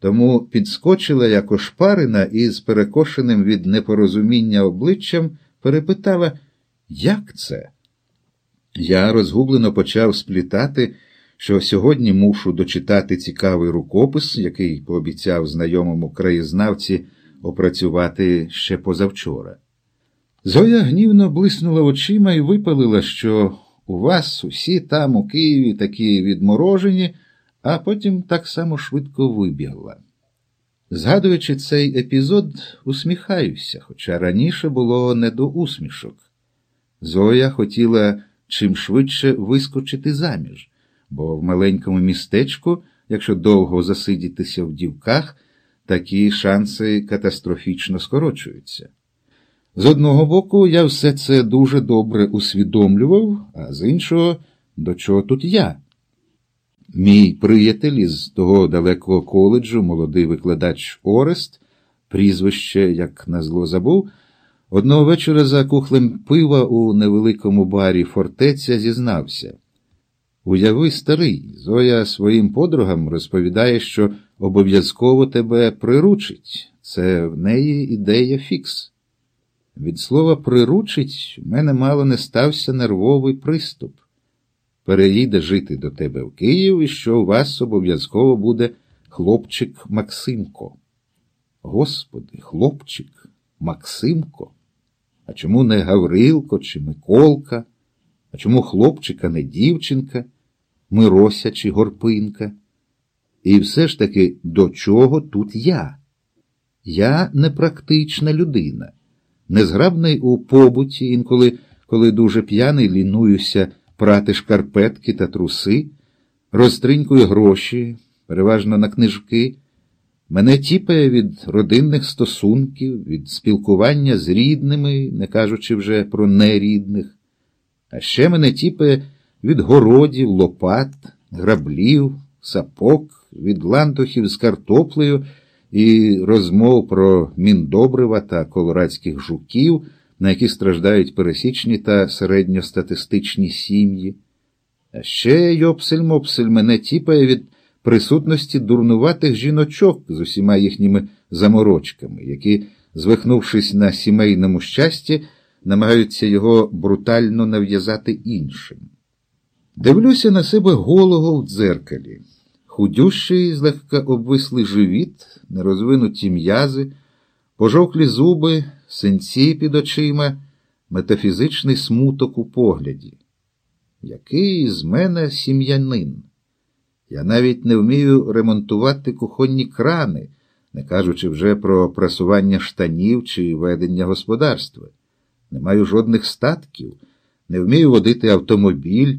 тому підскочила як ошпарена і з перекошеним від непорозуміння обличчям перепитала, як це? Я розгублено почав сплітати, що сьогодні мушу дочитати цікавий рукопис, який пообіцяв знайомому краєзнавці опрацювати ще позавчора. Зоя гнівно блиснула очима і випалила, що у вас усі там у Києві такі відморожені, а потім так само швидко вибігла. Згадуючи цей епізод, усміхаюся, хоча раніше було не до усмішок. Зоя хотіла чим швидше вискочити заміж, бо в маленькому містечку, якщо довго засидітися в дівках, такі шанси катастрофічно скорочуються. З одного боку, я все це дуже добре усвідомлював, а з іншого, до чого тут я? Мій приятель із того далекого коледжу, молодий викладач Орест, прізвище, як назло забув, одного вечора за кухлем пива у невеликому барі фортеця зізнався. Уяви, старий, Зоя своїм подругам розповідає, що обов'язково тебе приручить. Це в неї ідея фікс. Від слова приручить в мене мало не стався нервовий приступ. Переїде жити до тебе в Київ і що у вас обов'язково буде хлопчик Максимко. Господи, хлопчик, Максимко. А чому не Гаврилко чи Миколка? А чому хлопчика не дівчинка, Мирося чи Горпинка? І все ж таки, до чого тут я? Я непрактична людина, незграбний у побуті, інколи, коли дуже п'яний, лінуюся прати шкарпетки та труси, розтринькую гроші, переважно на книжки. Мене тіпає від родинних стосунків, від спілкування з рідними, не кажучи вже про нерідних. А ще мене тіпає від городів, лопат, граблів, сапок, від лантухів з картоплею і розмов про міндобрива та колорадських жуків, на які страждають пересічні та середньостатистичні сім'ї. А ще йопсель-мопсель мене тіпає від присутності дурнуватих жіночок з усіма їхніми заморочками, які, звихнувшись на сімейному щасті, намагаються його брутально нав'язати іншим. Дивлюся на себе голого в дзеркалі, худющий, злегка обвислий живіт, нерозвинуті м'язи, пожовклі зуби, синці під очима, метафізичний смуток у погляді. Який з мене сім'янин? Я навіть не вмію ремонтувати кухонні крани, не кажучи вже про прасування штанів чи ведення господарства. Не маю жодних статків, не вмію водити автомобіль,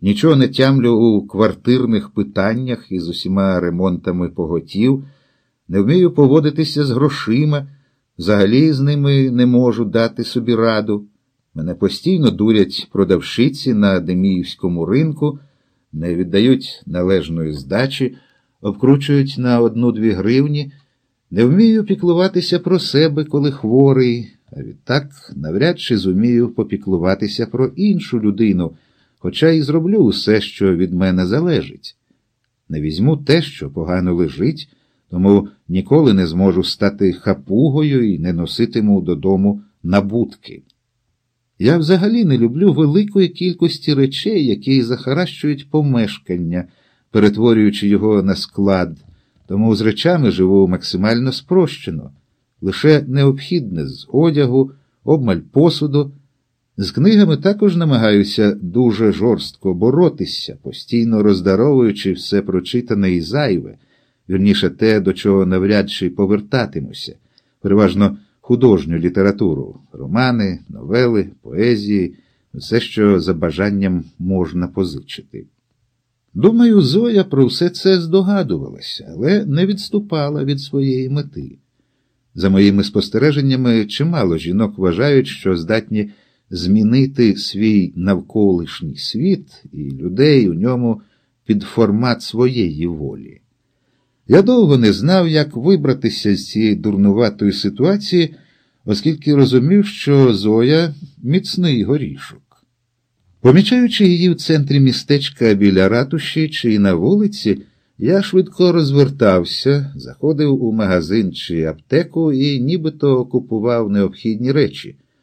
нічого не тямлю у квартирних питаннях із усіма ремонтами поготів, не вмію поводитися з грошима, взагалі з ними не можу дати собі раду. Мене постійно дурять продавшиці на Деміївському ринку не віддають належної здачі, обкручують на одну-дві гривні, не вмію піклуватися про себе, коли хворий, а відтак навряд чи зумію попіклуватися про іншу людину, хоча й зроблю усе, що від мене залежить. Не візьму те, що погано лежить, тому ніколи не зможу стати хапугою і не носитиму додому набутки. Я взагалі не люблю великої кількості речей, які захаращують помешкання, перетворюючи його на склад, тому з речами живу максимально спрощено, лише необхідне з одягу, обмаль посуду. З книгами також намагаюся дуже жорстко боротися, постійно роздаровуючи все прочитане і зайве, вірніше те, до чого навряд чи повертатимуся, переважно художню літературу, романи, новели, поезії, все, що за бажанням можна позичити. Думаю, Зоя про все це здогадувалася, але не відступала від своєї мети. За моїми спостереженнями, чимало жінок вважають, що здатні змінити свій навколишній світ і людей у ньому під формат своєї волі. Я довго не знав, як вибратися з цієї дурнуватої ситуації, оскільки розумів, що Зоя міцний горішок. Помічаючи її в центрі містечка біля ратуші чи на вулиці, Я швидко розвертався, заходив у магазин чи аптеку і нібито купував необхідні речі.